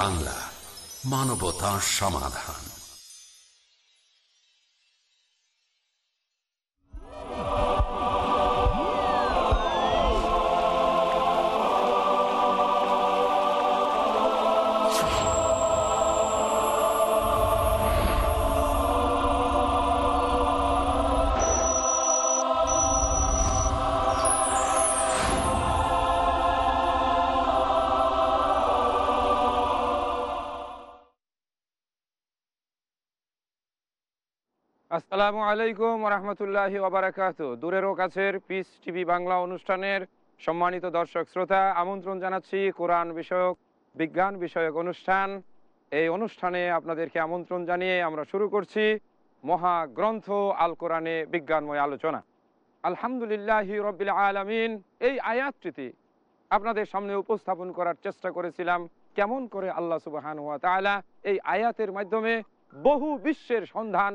বাংলা মানবতা সমাধান। আসসালামু আলাইকুম রহমতুল্লাহি ওবরাকাত দূরেরও কাছের পিস টিভি বাংলা অনুষ্ঠানের সম্মানিত দর্শক শ্রোতা, আমন্ত্রণ জানাচ্ছি কোরআন বিষয়ক, বিজ্ঞান বিষয়ক অনুষ্ঠান। এই অনুষ্ঠানে আপনাদেরকে আমন্ত্রণ জানিয়ে আমরা শুরু করছি মহাগ্রন্থ আল কোরআনে বিজ্ঞানময় আলোচনা। আলহামদুলিল্লাহ রবিল আলমিন, এই আয়াতটিতে আপনাদের সামনে উপস্থাপন করার চেষ্টা করেছিলাম, কেমন করে আল্লাহ তাআলা এই আয়াতের মাধ্যমে বহু বিশ্বের সন্ধান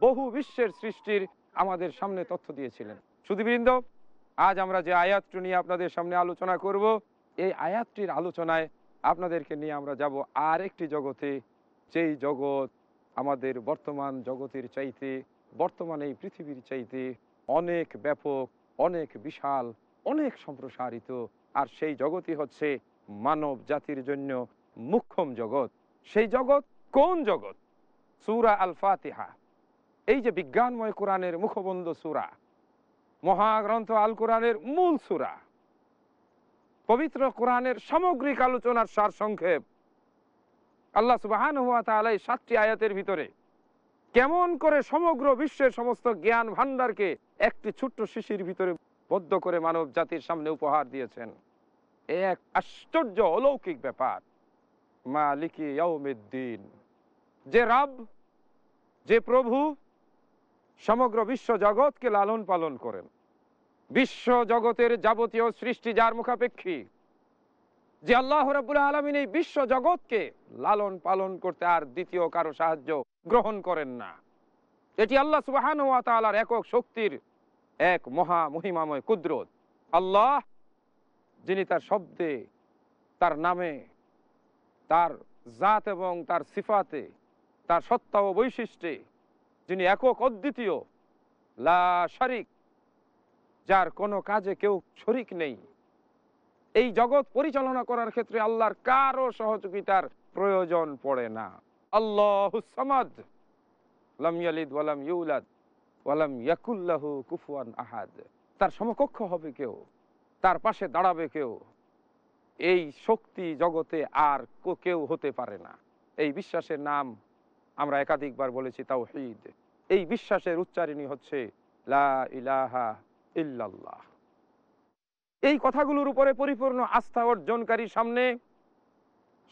বহু বিশ্বের সৃষ্টির আমাদের সামনে তথ্য দিয়েছিলেন। সুদীবৃন্দ আজ আমরা যে আয়াতটি নিয়ে আপনাদের সামনে আলোচনা করব, এই আয়াতটির আলোচনায় আপনাদেরকে নিয়ে আমরা যাব আর একটি জগতে। যেই জগৎ আমাদের বর্তমান জগতের চাইতে, বর্তমান এই পৃথিবীর চাইতে অনেক ব্যাপক, অনেক বিশাল, অনেক সম্প্রসারিত। আর সেই জগতই হচ্ছে মানব জাতির জন্য মুখ্যম জগৎ। সেই জগৎ কোন জগৎ? সুরা আল ফাতিহা এই যে বিজ্ঞানময় কোরআনের মুখবন্ধ সুরা, মহাগ্রন্থ আল কোরআনের মূল সুরা, পবিত্র কোরআনের সামগ্রিক আলোচনার সার সংক্ষেপ, আল্লাহ সুবাহান হুয়া তাহলে সাতটি আয়াতের ভিতরে কেমন করে সমগ্র বিশ্বের সমস্ত জ্ঞান ভান্ডারকে একটি ছোট্ট শিশির ভিতরে বদ্ধ করে মানব জাতির সামনে উপহার দিয়েছেন, এক আশ্চর্য অলৌকিক ব্যাপার। মালিকি ইয়াউমিদ্দিন, যে রাব, যে প্রভু সমগ্র বিশ্ব জগৎকে লালন পালন করেন। বিশ্ব জগতের যাবতীয় সৃষ্টি যার মুখাপেক্ষী। যে আল্লাহ রাবুল আলমিন এই বিশ্ব জগৎকে লালন পালন করতে আর দ্বিতীয় কারও সাহায্য গ্রহণ করেন না। এটি আল্লাহ সুবাহান তালার একক শক্তির এক মহা মহিমাময় কুদরত। আল্লাহ, যিনি তার শব্দে, তার নামে, তার জাত এবং তার সিফাতে, তার সত্তা ও বৈশিষ্ট্যে যিনি একক অদ্বিতীয়, লা শারিক, যার কোনো কাজে কেউ শরিক নেই। এই জগৎ পরিচালনা করার ক্ষেত্রে আল্লাহর কারও সহযোগিতার প্রয়োজন পড়ে না। আল্লাহ আহাদ। তার সমকক্ষ হবে কেউ, তার পাশে দাঁড়াবে কেউ। এই শক্তি জগতে আর কেউ হতে পারে না। এই বিশ্বাসের নাম আমরা একাধিকবার বলেছি তাও হিদ এই বিশ্বাসের উচ্চারণী হচ্ছে লা ইলাহা ইল্লাল্লাহ। এই কথাগুলোর উপরে পরিপূর্ণ আস্থা অর্জনকারী সামনে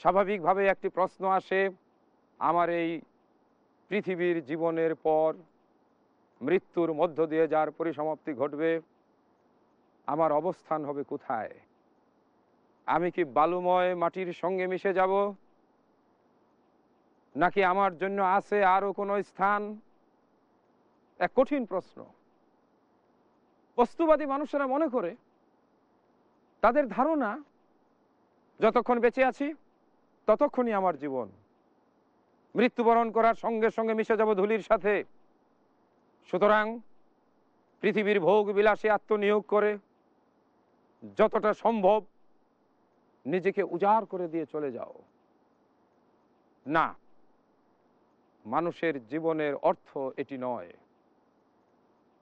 স্বাভাবিকভাবে একটি প্রশ্ন আসে, আমার এই পৃথিবীর জীবনের পর মৃত্যুর মধ্য দিয়ে যার পরিসমাপ্তি ঘটবে, আমার অবস্থান হবে কোথায়? আমি কি বালুময় মাটির সঙ্গে মিশে যাব? নাকি আমার জন্য আছে আরও কোনো স্থান? এক কঠিন প্রশ্ন। বস্তুবাদী মানুষেরা মনে করে, তাদের ধারণা, যতক্ষণ বেঁচে আছি, ততক্ষণই আমার জীবন। মৃত্যুবরণ করার সঙ্গে সঙ্গে মিশে যাব ধুলির সাথে। সুতরাং পৃথিবীর ভোগ বিলাসে আত্মনিয়োগ করে যতটা সম্ভব নিজেকে উজাড় করে দিয়ে চলে যাও। না মানুষের জীবনের অর্থ এটি নয়।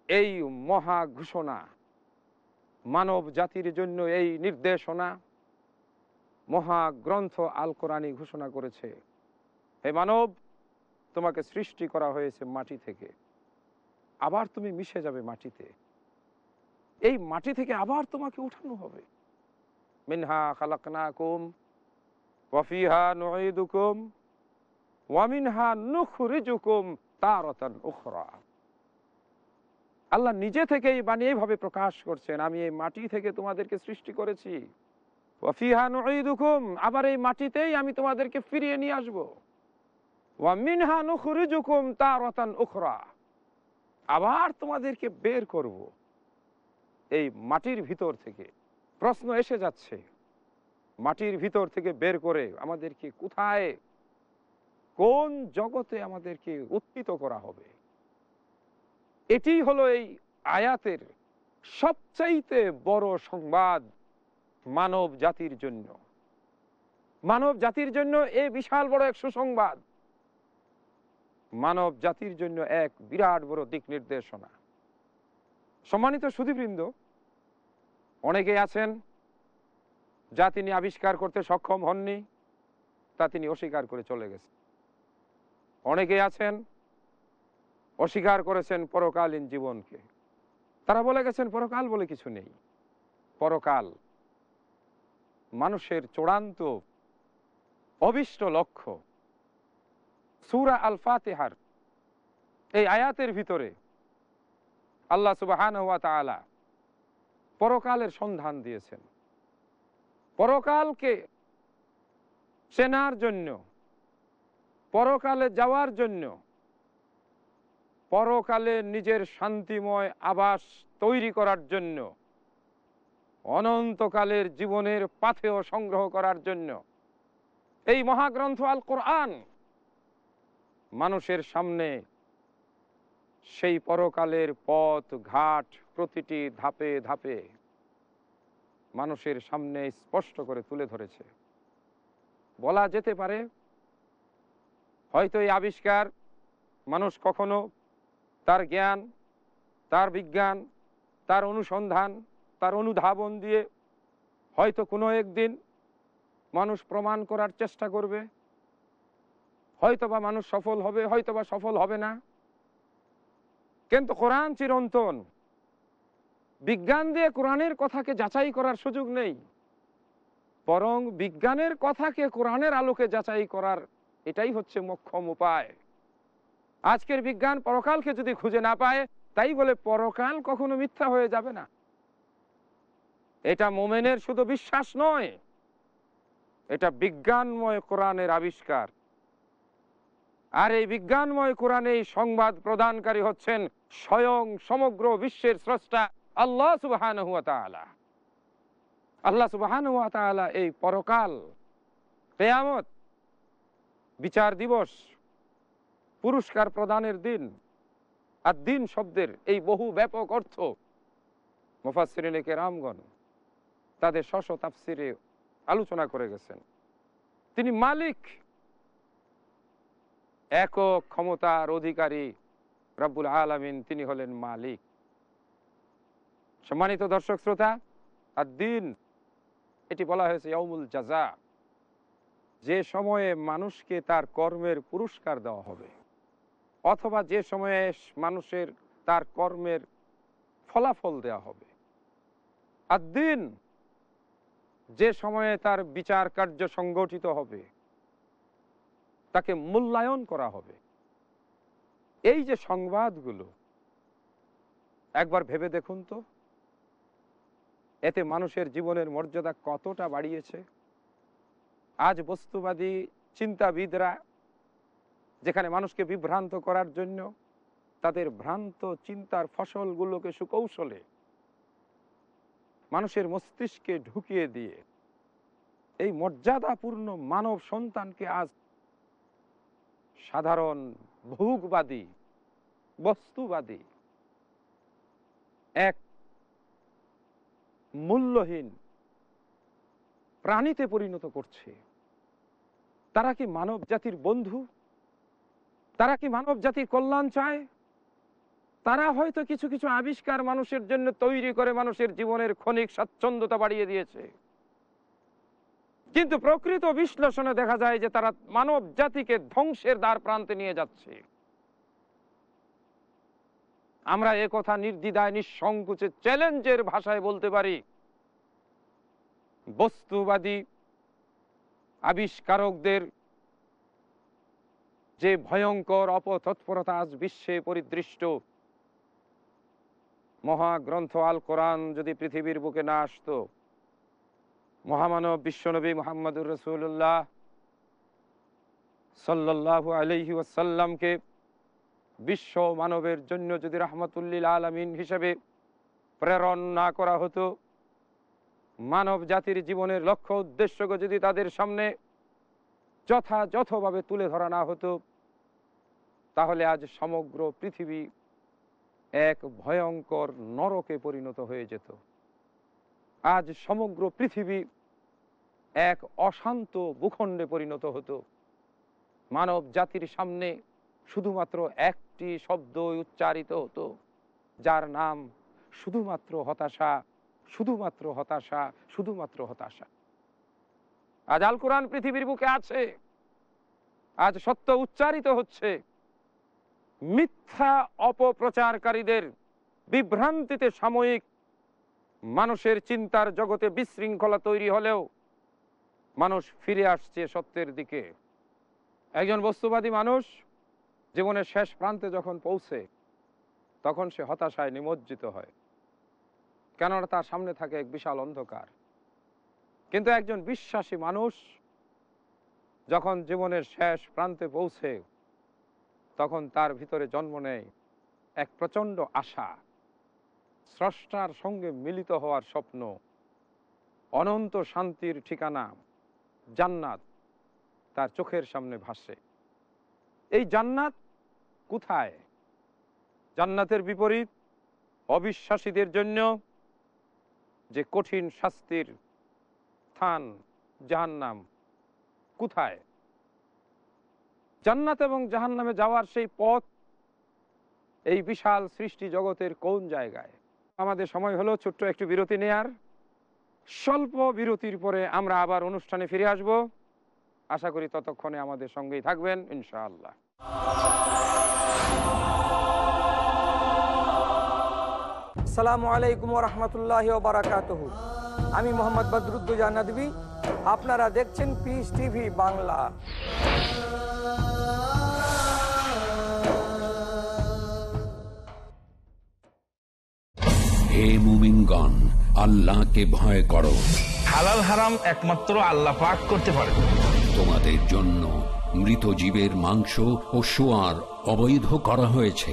এই মহা ঘোষণা মানব জাতির জন্য এই নির্দেশনা মহাগ্রন্থ আল কোরআনী ঘোষণা করেছে। হে মানব, তোমাকে সৃষ্টি করা হয়েছে মাটি থেকে। আবার তুমি মিশে যাবে মাটিতে। এই মাটি থেকে আবার তোমাকে উঠানো হবে। মিনহা খালাকনা কুম ওয়াফিহা নুকুম ওয়ামিনহা নুখরিজুকুম তারতান উখরা। আল্লাহ নিজে থেকেই বানিয়ে এইভাবে প্রকাশ করছেন, আমি এই মাটি থেকে তোমাদেরকে সৃষ্টি করেছি। ওয়াফিহা আবার এই মাটিতেই আমি তোমাদেরকে ফিরিয়ে নিয়ে আসব। ওয়ামিনহা উখরা। আবার তোমাদেরকে বের করব। এই মাটির ভিতর থেকে প্রশ্ন এসে যাচ্ছে, মাটির ভিতর থেকে বের করে আমাদেরকে কোথায় কোন জগতে আমাদেরকে উত্থিত করা হবে? এটি হলো এই আয়াতের সবচাইতে বড় সংবাদ মানব জাতির জন্য। মানব জাতির জন্য এ বিশাল বড় এক সুসংবাদ। মানব জাতির জন্য এক বিরাট বড় দিক নির্দেশনা। সম্মানিত সুদীবৃন্দ অনেকে আছেন যা তিনি আবিষ্কার করতে সক্ষম হননি, তা তিনি অস্বীকার করে চলে গেছেন। অনেকে আছেন, অস্বীকার করেছেন পরকালীন জীবনকে। তারা বলে গেছেন, পরকাল বলে কিছু নেই। পরকাল মানুষের চূড়ান্ত, অবিষ্ট লক্ষ্য। সুরা আল ফাতেহার এই আয়াতের ভিতরে আল্লাহ সুবাহান ওয়া তাআলা পরকালের সন্ধান দিয়েছেন। পরকালকে চেনার জন্য পরকালে যাওয়ার জন্য, পরকালে নিজের শান্তিময় আবাস তৈরি করার জন্য, অনন্তকালের জীবনের পাথেয় সংগ্রহ করার জন্য। এই মহাগ্রন্থ আল কোরআন মানুষের সামনে সেই পরকালের পথ, ঘাট প্রতিটি ধাপে ধাপে মানুষের সামনে স্পষ্ট করে তুলে ধরেছে। বলা যেতে পারে হয়তো এই আবিষ্কার মানুষ কখনো তার জ্ঞান, তার বিজ্ঞান, তার অনুসন্ধান, তার অনুধাবন দিয়ে হয়তো কোনো একদিন মানুষ প্রমাণ করার চেষ্টা করবে। হয়তোবা মানুষ সফল হবে, হয়তোবা সফল হবে না। কিন্তু কোরআন চিরন্তন। বিজ্ঞান দিয়ে কোরআনের কথাকে যাচাই করার সুযোগ নেই। বরং বিজ্ঞানের কথাকে কোরআনের আলোকে যাচাই করার এটাই হচ্ছে মোক্ষম উপায়। আজকের বিজ্ঞান পরকালকে যদি খুঁজে না পায়, তাই বলে পরকাল কখনো মিথ্যা হয়ে যাবে না। এটা মোমেনের শুধু বিশ্বাস নয়, এটা বিজ্ঞানময় কোরআনের আবিষ্কার। আর এই বিজ্ঞানময় কোরআনে সংবাদ প্রদানকারী হচ্ছেন স্বয়ং সমগ্র বিশ্বের স্রষ্টা আল্লাহ সুবাহান আল্লাহ সুবাহান এই পরকাল, কেয়ামত বিচার দিবস, পুরস্কার প্রদানের দিন আর দিন শব্দের এই বহু ব্যাপক অর্থ মুফাসরিনে রামগণ তাদের শশ তাফসিরে আলোচনা করে গেছেন। তিনি মালিক, একক ক্ষমতার অধিকারী রব্বুল আলমিন তিনি হলেন মালিক। সম্মানিত দর্শক শ্রোতা আর দিন, এটি বলা হয়েছে ইয়মুল জাজা। যে সময়ে মানুষকে তার কর্মের পুরস্কার দেওয়া হবে, অথবা যে সময়ে মানুষের তার কর্মের ফলাফল দেওয়া হবে। আর দিন যে সময়ে তার বিচার কার্য সংগঠিত হবে, তাকে মূল্যায়ন করা হবে। এই যে সংবাদগুলো, একবার ভেবে দেখুন তো, এতে মানুষের জীবনের মর্যাদা কতটা বাড়িয়েছে। আজ বস্তুবাদী চিন্তাবিদরা যেখানে মানুষকে বিভ্রান্ত করার জন্য তাদের ভ্রান্ত চিন্তার ফসলগুলোকে সুকৌশলে মানুষের মস্তিষ্কে ঢুকিয়ে দিয়ে এই মর্যাদাপূর্ণ মানব সন্তানকে আজ সাধারণ ভোগবাদী, বস্তুবাদী, এক মূল্যহীন প্রাণীতে পরিণত করছে। তারা কি মানব জাতির বন্ধু? তারা কি মানব জাতির কল্যাণ চায়? তারা হয়তো কিছু কিছু আবিষ্কার মানুষের জন্য তৈরি করে মানুষের জীবনের ক্ষণিক স্বাচ্ছন্দ্যতা বাড়িয়ে দিয়েছে। কিন্তু প্রকৃত বিশ্লেষণে দেখা যায় যে তারা মানব জাতিকে ধ্বংসের দ্বার প্রান্তে নিয়ে যাচ্ছে। আমরা কথা নির্দ্বিধায়, নিঃসংকোচে, চ্যালেঞ্জের ভাষায় বলতে পারি বস্তুবাদী আবিষ্কারকদের যে ভয়ঙ্কর অপতৎপরতা আজ বিশ্বে পরিদৃষ্ট, মহাগ্রন্থ আল কোরআন যদি পৃথিবীর বুকে না আসতো, মহামানব বিশ্বনবী মোহাম্মদুর রসুল্লাহ সাল্লাহ আলহি ওয়াসাল্লামকে বিশ্ব মানবের জন্য যদি রাহমাতুল্লিল আলমিন হিসেবে প্রেরণ না করা হতো মানব জাতির জীবনের লক্ষ্য উদ্দেশ্যকে যদি তাদের সামনে যথাযথভাবে তুলে ধরা না হতো, তাহলে আজ সমগ্র পৃথিবী এক ভয়ঙ্কর নরকে পরিণত হয়ে যেত। আজ সমগ্র পৃথিবী এক অশান্ত ভূখণ্ডে পরিণত হতো। মানব জাতির সামনে শুধুমাত্র একটি শব্দ উচ্চারিত হতো, যার নাম শুধুমাত্র হতাশা শুধুমাত্র হতাশা শুধুমাত্র হতাশা। আজ আল কোরআন পৃথিবীর বুকে আছে। আজ সত্য উচ্চারিত হচ্ছে। মিথ্যা অপপ্রচারকারীদের বিভ্রান্তিতে সাময়িক মানুষের চিন্তার জগতে বিশৃঙ্খলা তৈরি হলেও মানুষ ফিরে আসছে সত্যের দিকে। একজন বস্তুবাদী মানুষ জীবনের শেষ প্রান্তে যখন পৌঁছে, তখন সে হতাশায় নিমজ্জিত হয়। কেননা তার সামনে থাকে এক বিশাল অন্ধকার। কিন্তু একজন বিশ্বাসী মানুষ যখন জীবনের শেষ প্রান্তে পৌঁছে, তখন তার ভিতরে জন্ম নেয় এক প্রচণ্ড আশা। স্রষ্টার সঙ্গে মিলিত হওয়ার স্বপ্ন, অনন্ত শান্তির ঠিকানা, জান্নাত তার চোখের সামনে ভাসে। এই জান্নাত কোথায়? জান্নাতের বিপরীত অবিশ্বাসীদের জন্য যে কঠিন শাস্তির স্থান, জাহান্নাম কোথায়? জান্নাত এবং জাহান্নামে যাওয়ার সেই পথ, এই বিশাল সৃষ্টি জগতের কোন জায়গায়? আমাদের সময় হলো, ছোট্ট একটু বিরতি নেয়ার। স্বল্প বিরতির পরে আমরা আবার অনুষ্ঠানে ফিরে আসব। আশা করি ততক্ষণে আমাদের সঙ্গেই থাকবেন, ইনশাআল্লাহ। সালামু আলাইকুম রহমতুল্লাহ বারাকাত আমি মোহাম্মদ বদরুদ্দুজা নদী আপনারা দেখছেন পিস টিভি বাংলা। হে মুমিনগণ আল্লাহকে ভয় করো। হালাল হারাম একমাত্র আল্লাহ পাক করতে পারে। তোমাদের জন্য মৃত জীবের মাংস ও সোয়ার অবৈধ করা হয়েছে।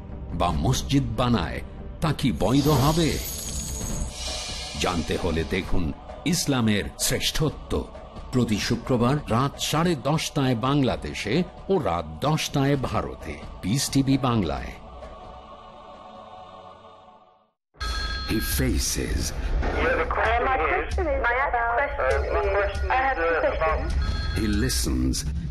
বা মসজিদ বানায় তা কি বৈধ হবে? জানতে হলে দেখুন ইসলামের শ্রেষ্ঠত্ব। প্রতি শুক্রবার রাত সাড়ে দশটায় বাংলাদেশে ও রাত দশটায় ভারতে। পিস টিভি বাংলায়। He faces My question is, my question is, I have two questions. he listens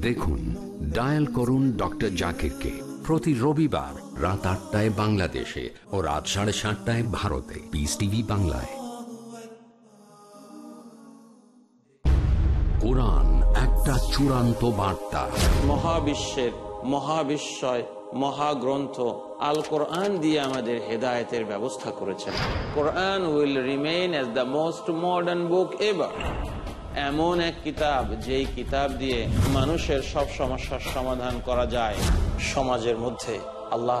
দেখুন, ডায়াল করুন ডক্টর জাকিরকে প্রতি রবিবার রাত আটটায় বাংলাদেশে ও রাত সাড়ে সাতটায় ভারতে। পিস টিভি বাংলায়। কোরআন একটা চূড়ান্ত বার্তা। মহাবিশ্বের, মহাবিশ্বয়, মহাগ্রন্থ আল কোরআন দিয়ে আমাদের হেদায়তের ব্যবস্থা করেছেন। Quran will remain as the most modern book ever. এমন এক কিতাব, যেই কিতাব দিয়ে মানুষের সব সমস্যার সমাধান করা যায় সমাজের মধ্যে। আল্লাহ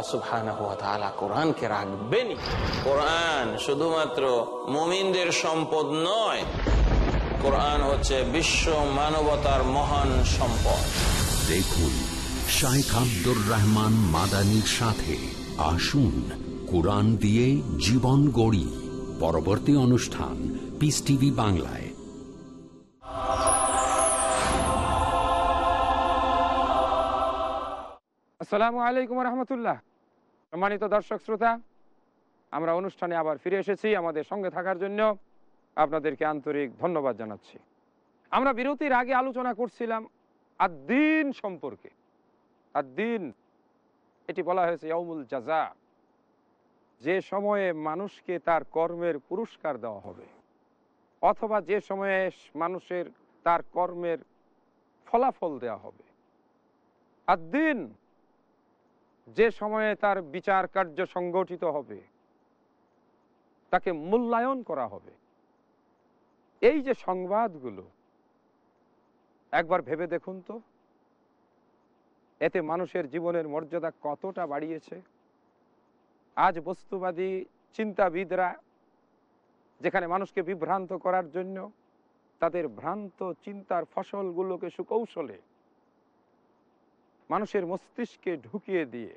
ওয়া কোরআনকে রাখবেনই। কোরআন শুধুমাত্র মুমিনদের সম্পদ নয়, কোরআন হচ্ছে বিশ্ব মানবতার মহান সম্পদ। দেখুন শাইখ আব্দুর রহমান মাদানির সাথে আসুন কোরআন দিয়ে জীবন গড়ি। পরবর্তী অনুষ্ঠান পিস টিভি বাংলায়। আসসালামু আলাইকুম রহমতুল্লাহ। সম্মানিত দর্শক শ্রোতা, আমরা অনুষ্ঠানে আবার ফিরে এসেছি আমাদের সঙ্গে থাকার জন্য। আপনাদেরকে আন্তরিক ধন্যবাদ জানাচ্ছি। আমরা বিরতির আগে আলোচনা করছিলাম আদ্দিন সম্পর্কে। আদ্দিন, এটি বলা হয়েছে ইয়মুল জাজা। যে সময়ে মানুষকে তার কর্মের পুরস্কার দেওয়া হবে, অথবা যে সময়ে মানুষের তার কর্মের ফলাফল দেওয়া হবে। আদ্দিন যে সময়ে তার বিচার কার্য সংগঠিত হবে, তাকে মূল্যায়ন করা হবে। এই যে সংবাদগুলো, একবার ভেবে দেখুন তো, এতে মানুষের জীবনের মর্যাদা কতটা বাড়িয়েছে। আজ বস্তুবাদী চিন্তাবিদরা, যেখানে মানুষকে বিভ্রান্ত করার জন্য তাদের ভ্রান্ত চিন্তার ফসলগুলোকে সুকৌশলে মানুষের মস্তিষ্কে ঢুকিয়ে দিয়ে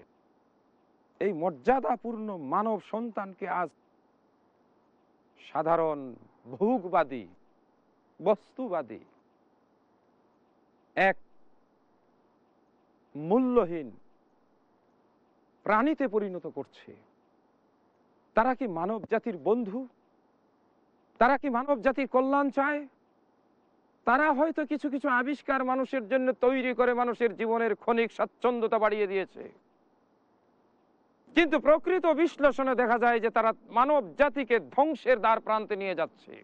এই মর্যাদাপূর্ণ মানব সন্তানকে আজ সাধারণ ভোগবাদী, বস্তুবাদী, এক মূল্যহীন প্রাণীতে পরিণত করছে। তারা কি মানব জাতির বন্ধু? তারা কি মানব জাতির কল্যাণ চায়? তারা হয়তো কিছু কিছু আবিষ্কার মানুষের জন্য তৈরি করে মানুষের জীবনের ক্ষণিক স্বাচ্ছন্দ্যতা বাড়িয়ে দিয়েছে। কিন্তু প্রকৃত বিশ্লেষণে দেখা যায় যে তারা মানব জাতিকে ধ্বংসের দ্বার প্রান্তে নিয়ে যাচ্ছে।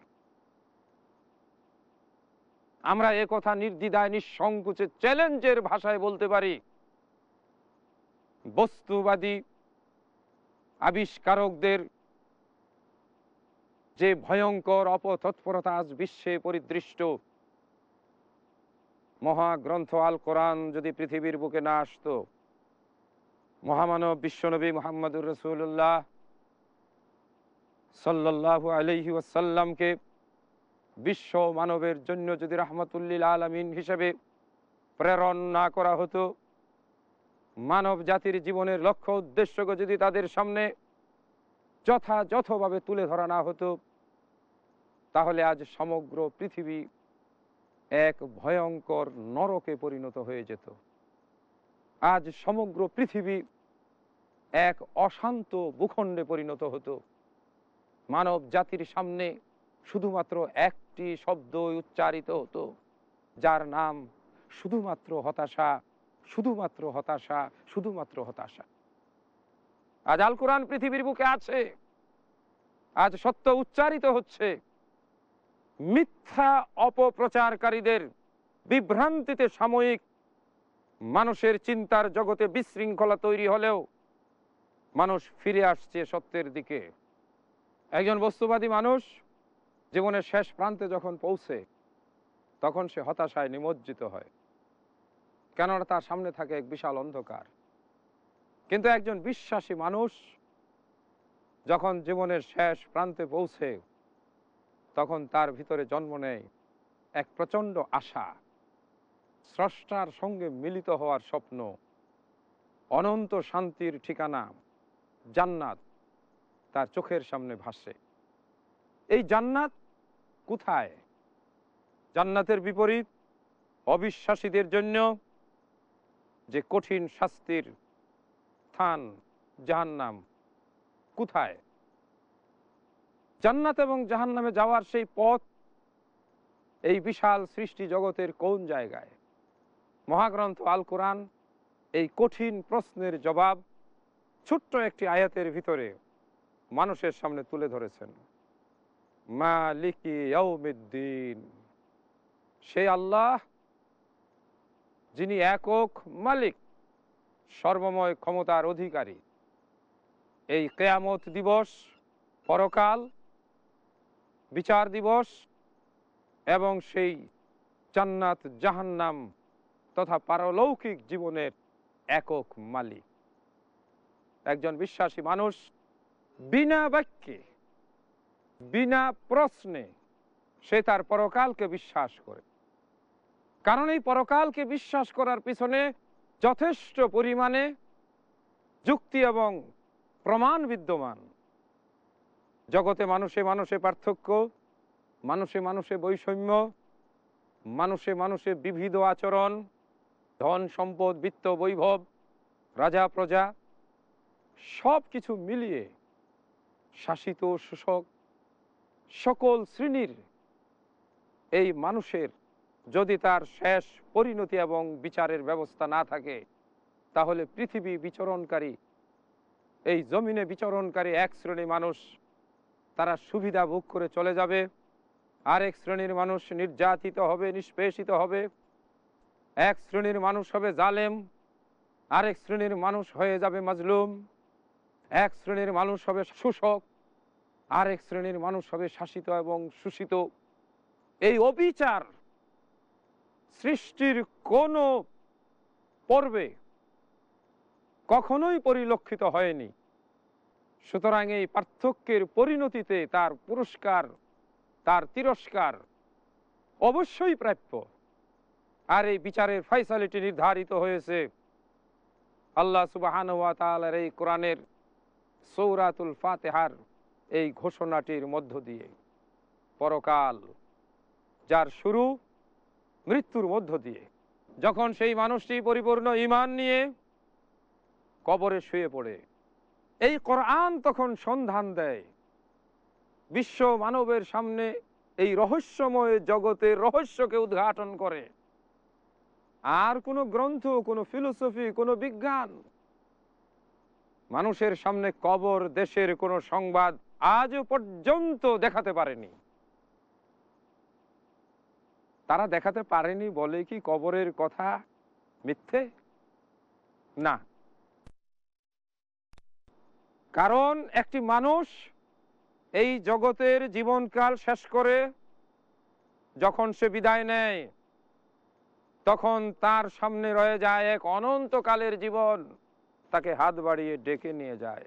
আমরা এ কথা নির্দ্বিধায়, নিঃসংকোচে, চ্যালেঞ্জের ভাষায় বলতে পারি। বস্তুবাদী আবিষ্কারকদের যে ভয়ঙ্কর অপতৎপরতা আজ বিশ্বে পরিদৃষ্ট মহাগ্রন্থ আল কোরআন যদি পৃথিবীর বুকে না আসতো, মহামানব বিশ্বনবী মোহাম্মদুর রসুল্লাহ সাল্লাহু আলহি ওয়াসাল্লামকে বিশ্ব মানবের জন্য যদি রহমতুল্লিল আলমিন হিসেবে প্রেরণ না করা হতো, মানব জাতির জীবনের লক্ষ্য উদ্দেশ্যকে যদি তাদের সামনে যথাযথভাবে তুলে ধরা না হতো, তাহলে আজ সমগ্র পৃথিবী এক ভয়ঙ্কর নরকে পরিণত হয়ে যেত। আজ সমগ্র পৃথিবী এক অশান্ত ভূখণ্ডে পরিণত হতো। মানব জাতির সামনে শুধুমাত্র একটি শব্দ উচ্চারিত হতো, যার নাম শুধুমাত্র হতাশা শুধুমাত্র হতাশা শুধুমাত্র হতাশা। আজ আল কোরআন পৃথিবীর বুকে আছে। আজ সত্য উচ্চারিত হচ্ছে। মিথ্যা অপপ্রচারকারীদের বিভ্রান্তিতে সাময়িক মানুষের চিন্তার জগতে বিশৃঙ্খলা তৈরি হলেও মানুষ ফিরে আসছে সত্যের দিকে। একজন বস্তুবাদী মানুষ জীবনের শেষ প্রান্তে যখন পৌঁছে, তখন সে হতাশায় নিমজ্জিত হয়। কেননা তার সামনে থাকে এক বিশাল অন্ধকার। কিন্তু একজন বিশ্বাসী মানুষ যখন জীবনের শেষ প্রান্তে পৌঁছে তখন তার ভিতরে জন্ম নেয় এক প্রচণ্ড আশা। স্রষ্টার সঙ্গে মিলিত হওয়ার স্বপ্ন। অনন্ত শান্তির ঠিকানা। জান্নাত তার চোখের সামনে ভাসে। এই জান্নাত কোথায়? জান্নাতের বিপরীত অবিশ্বাসীদের জন্য যে কঠিন শাস্তির স্থান জাহান্নাম কোথায়? জান্নাত এবং জাহান্নামে যাওয়ার সেই পথ, এই বিশাল সৃষ্টি জগতের কোন জায়গায়? মহাগ্রন্থ আল কোরআন এই কঠিন প্রশ্নের জবাব ছোট্ট একটি আয়াতের ভিতরে মানুষের সামনে তুলে ধরেছেন। মালিকি ইয়াউমিদ্দিন সেই আল্লাহ যিনি একক মালিক, সর্বময় ক্ষমতার অধিকারী। এই কেয়ামত দিবস পরকাল বিচার দিবস এবং সেই জান্নাত জাহান্নাম তথা পারলৌকিক জীবনের একক মালিক। একজন বিশ্বাসী মানুষ বিনা বাক্যে, বিনা প্রশ্নে সে তার পরকালকে বিশ্বাস করে। কারণ এই পরকালকে বিশ্বাস করার পিছনে যথেষ্ট পরিমাণে যুক্তি এবং প্রমাণ বিদ্যমান। জগতে মানুষে মানুষে পার্থক্য, মানুষে মানুষে বৈষম্য, মানুষে মানুষে বিবিধ আচরণ, ধন সম্পদ, বিত্ত, বৈভব, রাজা, প্রজা সব কিছু মিলিয়ে শাসিত শোষক সকল শ্রেণির এই মানুষের যদি তার শেষ পরিণতি এবং বিচারের ব্যবস্থা না থাকে, তাহলে পৃথিবী বিচরণকারী, এই জমিনে বিচরণকারী এক শ্রেণি মানুষ তারা সুবিধা ভোগ করে চলে যাবে। আরেক শ্রেণির মানুষ নির্যাতিত হবে, নিষ্পেষিত হবে। এক শ্রেণির মানুষ হবে জালেম, আরেক শ্রেণির মানুষ হয়ে যাবে মাজলুম। এক শ্রেণির মানুষ হবে শোষক, আরেক শ্রেণির মানুষ হবে শাসিত এবং শোষিত। এই অবিচার সৃষ্টির কোনো পর্বে কখনোই পরিলক্ষিত হয়নি। সুতরাং এই পার্থক্যের পরিণতিতে তার পুরস্কার, তার তিরস্কার অবশ্যই প্রাপ্য। আর এই বিচারের ফয়সালিটি নির্ধারিত হয়েছে আল্লাহ সুবাহান এই কোরআনের সৌরাতুল ফাতেহার এই ঘোষণাটির মধ্য দিয়ে। পরকাল, যার শুরু, মৃত্যুর মধ্য দিয়ে। যখন সেই মানুষটি পরিপূর্ণ ইমান নিয়ে কবরে শুয়ে পড়ে এই কোরআন তখন সন্ধান দেয়। বিশ্ব মানবের সামনে এই রহস্যময় জগতের রহস্যকে উদ্ঘাটন করে। আর কোনো গ্রন্থ, কোনো ফিলোসফি কোনো বিজ্ঞান মানুষের সামনে কবর, দেশের কোনো সংবাদ আজও পর্যন্ত দেখাতে পারেনি। তারা দেখাতে পারেনি বলে কি কবরের কথা মিথ্যে? না। কারণ একটি মানুষ এই জগতের জীবনকাল শেষ করে যখন সে বিদায় নেয়, তখন তার সামনে রয়ে যায় এক অনন্তকালের জীবন। তাকে হাত বাড়িয়ে ডেকে নিয়ে যায়।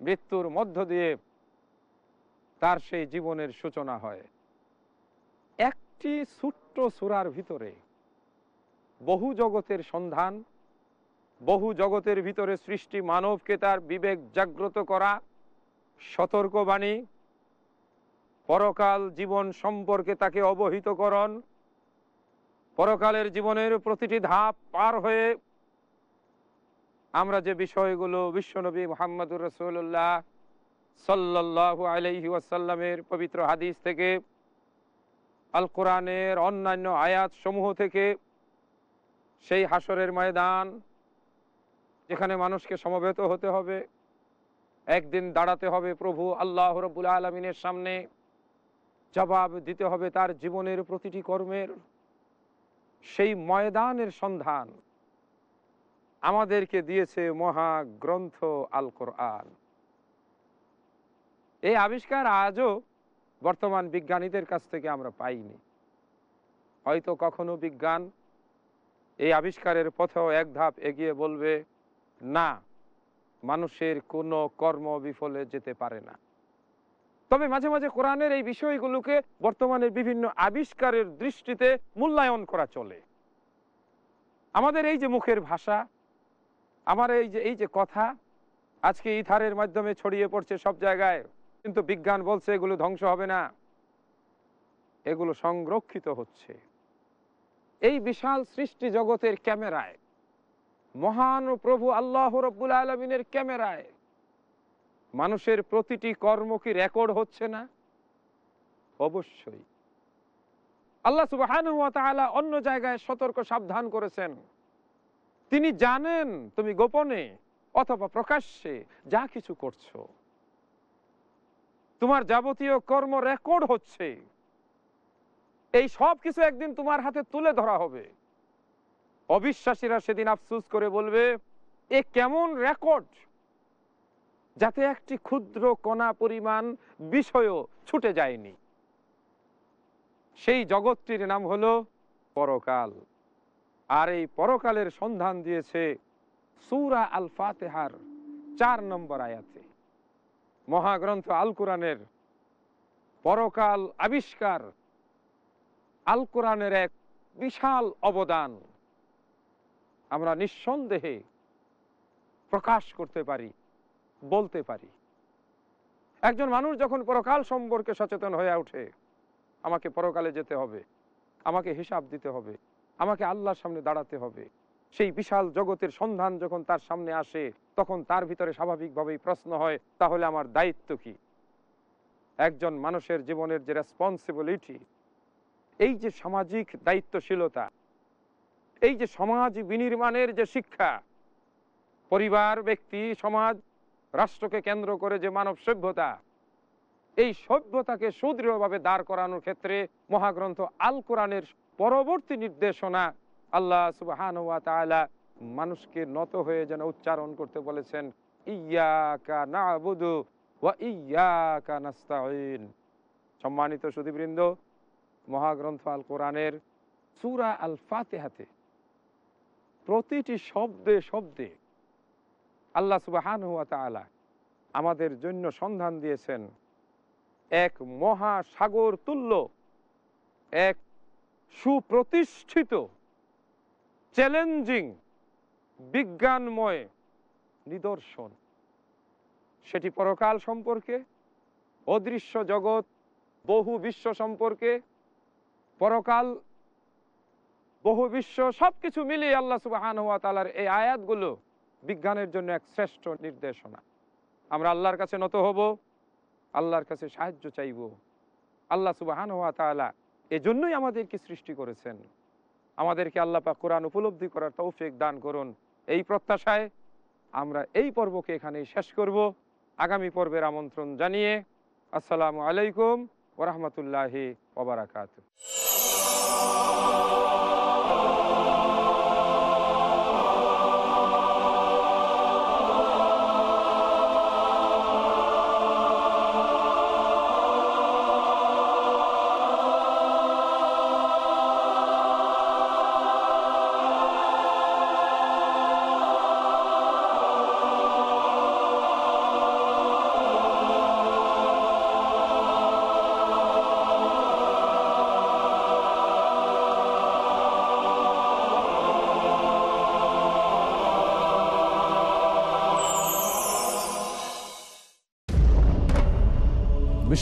মৃত্যুর মধ্য দিয়ে তার সেই জীবনের সূচনা হয়। একটি ছোট্ট সুরার ভিতরে বহু জগতের সন্ধান বহু জগতের ভিতরে সৃষ্টি মানবকে তার বিবেক জাগ্রত করা, সতর্কবাণী, পরকাল জীবন সম্পর্কে তাকে অবহিতকরণ, পরকালের জীবনের প্রতিটি ধাপ পার হয়ে আমরা যে বিষয়গুলো বিশ্বনবী মোহাম্মদুর রসুল্লাহ সাল্লাহ আলহি ওয়াসাল্লামের পবিত্র হাদিস থেকে আল কোরআনের অন্যান্য আয়াত সমূহ থেকে, সেই হাসরের ময়দান যেখানে মানুষকে সমবেত হতে হবে, একদিন দাঁড়াতে হবে প্রভু আল্লাহ রব্বুল আলমিনের সামনে, জবাব দিতে হবে তার জীবনের প্রতিটি কর্মের। সেই ময়দানের সন্ধান আমাদেরকে দিয়েছে মহাগ্রন্থ আল কোরআন এই আবিষ্কার আজও বর্তমান বিজ্ঞানীদের কাছ থেকে আমরা পাইনি। হয়তো কখনো বিজ্ঞান এই আবিষ্কারের পথেও এক ধাপ এগিয়ে বলবে না, মানুষের কোনো কর্ম বিফলে যেতে পারে না। তবে মাঝে মাঝে কোরআনের এই বিষয়গুলোকে বর্তমানে বিভিন্ন আবিষ্কারের দৃষ্টিতে মূল্যায়ন করা চলে। আমাদের এই যে মুখের ভাষা, আমার এই যে এই যে কথা, আজকে ইথারের মাধ্যমে ছড়িয়ে পড়ছে সব জায়গায়, কিন্তু বিজ্ঞান বলছে এগুলো ধ্বংস হবে না। এগুলো সংরক্ষিত হচ্ছে। এই বিশাল সৃষ্টি জগতের ক্যামেরায় মহান প্রভু আল্লাহ রব্বুল আলমিনের ক্যামেরায় মানুষের প্রতিটি কর্ম কি রেকর্ড হচ্ছে না? অবশ্যই। আল্লাহ সুবাহ অন্য জায়গায় সতর্ক সাবধান করেছেন। তিনি জানেন তুমি গোপনে অথবা প্রকাশ্যে যা কিছু করছ। তোমার যাবতীয় কর্ম রেকর্ড হচ্ছে। এই সব কিছু একদিন তোমার হাতে তুলে ধরা হবে। অবিশ্বাসীরা সেদিন আফসুস করে বলবে, এ কেমন রেকর্ড যাতে একটি ক্ষুদ্র কণা পরিমাণ বিষয়ও ছুটে যায়নি। সেই জগৎটির নাম হলো পরকাল। আর এই পরকালের সন্ধান দিয়েছে সুরা আল ফাতেহার চার নম্বর আয়াতে। মহাগ্রন্থ আল কোরআনের পরকাল আবিষ্কার আল কোরআনের এক বিশাল অবদান। আমরা নিঃসন্দেহে প্রকাশ করতে পারি, বলতে পারি। একজন মানুষ যখন পরকাল সম্পর্কে সচেতন হয়ে ওঠে, আমাকে পরকালে যেতে হবে, আমাকে হিসাব দিতে হবে, আমাকে আল্লাহর সামনে দাঁড়াতে হবে, সেই বিশাল জগতের সন্ধান যখন তার সামনে আসে, তখন তার ভিতরে স্বাভাবিকভাবেই প্রশ্ন হয়, তাহলে আমার দায়িত্ব কি? একজন মানুষের জীবনের যে রেসপন্সিবিলিটি এই যে সামাজিক দায়িত্বশীলতা এই যে সমাজ বিনির্মাণের যে শিক্ষা, পরিবার, ব্যক্তি, সমাজ, রাষ্ট্রকে কেন্দ্র করে যে মানব সভ্যতা, এই সভ্যতাকে সুদৃঢ়ভাবে দাঁড় করানোর ক্ষেত্রে মহাগ্রন্থ আল কোরআনের পরবর্তী নির্দেশনা আল্লাহ সুবাহান মানুষকে নত হয়ে যেন উচ্চারণ করতে বলেছেন, ইয়াকা নাবুদু ওয়া ইয়াকা নাস্তাইন সম্মানিত সুধীবৃন্দ, মহাগ্রন্থ আল কোরআনের সূরা আল ফাতিহাতে প্রতিটি শব্দে শব্দে আল্লাহ সুবাহান ওয়া তাআলা আমাদের জন্য সন্ধান দিয়েছেন, এক মহাসাগর তুল্য, এক সুপ্রতিষ্ঠিত, চ্যালেঞ্জিং, বিজ্ঞানময় নিদর্শন। সেটি পরকাল সম্পর্কে, অদৃশ্য জগৎ, বহু বিশ্ব সম্পর্কে, পরকাল বহু বিশ্ব সবকিছু মিলিয়ে আল্লাহ সুবাহান হাত তালার এই আয়াতগুলো বিজ্ঞানের জন্য এক শ্রেষ্ঠ নির্দেশনা। আমরা আল্লাহর কাছে নত হব, আল্লাহর কাছে সাহায্য চাইব। আল্লাহ সুবাহান হাত তালা এজন্যই আমাদেরকে সৃষ্টি করেছেন। আমাদেরকে আল্লাহ পাক কোরআন উপলব্ধি করার তৌফিক দান করুন। এই প্রত্যাশায় আমরা এই পর্বকে এখানেই শেষ করব। আগামী পর্বের আমন্ত্রণ জানিয়ে আসসালামু আলাইকুম ওরহমতুল্লাহি ওবরাকাত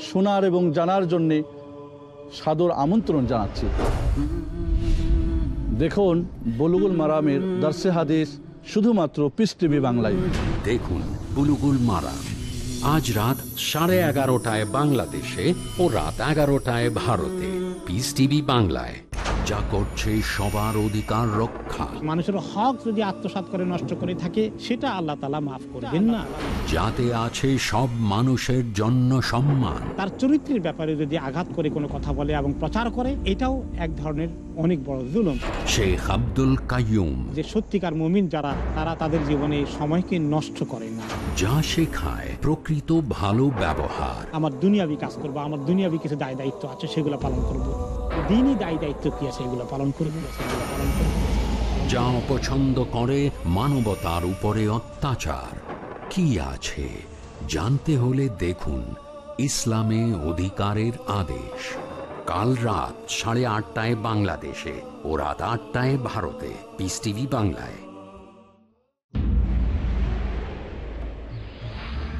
শোনার এবং জানার জন্যে সাদর আমন্ত্রণ জানাচ্ছি। দেখুন, বলুগুল মারামের দর্শে হাদিস শুধুমাত্র পিস টিভি বাংলায়। দেখুন বুলুগুল মারাম। আজ রাত সাড়ে এগারোটায় বাংলাদেশে ও রাত এগারোটায় ভারতে। পিস টিভি বাংলায় যা করছে সবার অধিকার রক্ষা। মানুষের হক যদি করে নষ্ট করে থাকে সেটা আল্লাহ তালা মাফ করবেন না। যাতে আছে সব মানুষের জন্য সম্মান। তার চরিত্রের ব্যাপারে যদি আঘাত করে কোনো কথা বলে এবং প্রচার করে এটাও এক ধরনের অনেক বড় জুলুম। শেখ আব্দুল কাইয়ুম। যে সত্যিকার মুমিন যারা তারা তাদের জীবনে সময়কে নষ্ট করে না। যা শেখায় প্রকৃত ভালো ব্যবহার। আমার দুনিয়াবি কাজ করব আমার দুনিয়াবি কিছু দায় দায়িত্ব আছে সেগুলো পালন করব। দিনই দায় দায়িত্ব কি আছে এগুলো পালন করব সেগুলো পালন করব। যা অপছন্দ করে মানবতার উপরে অত্যাচার। কি আছে জানতে হলে দেখুন ইসলামে অধিকারের আদেশ। কাল রাত সাড়ে আটটায় বাংলাদেশে ও রাত আটটায় ভারতে। পিস টিভি বাংলায়।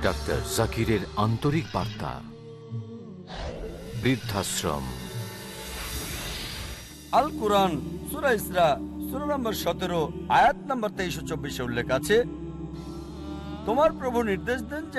ডাক্তার জাকিরের আন্তরিক বার্তা। বৃদ্ধাশ্রম। আল কোরআন সুরা ইসরা সুরা নম্বর সতেরো আয়াত নম্বর তেইশ চব্বিশে উল্লেখ আছে। তোমার প্রভু নির্দেশ দেন যে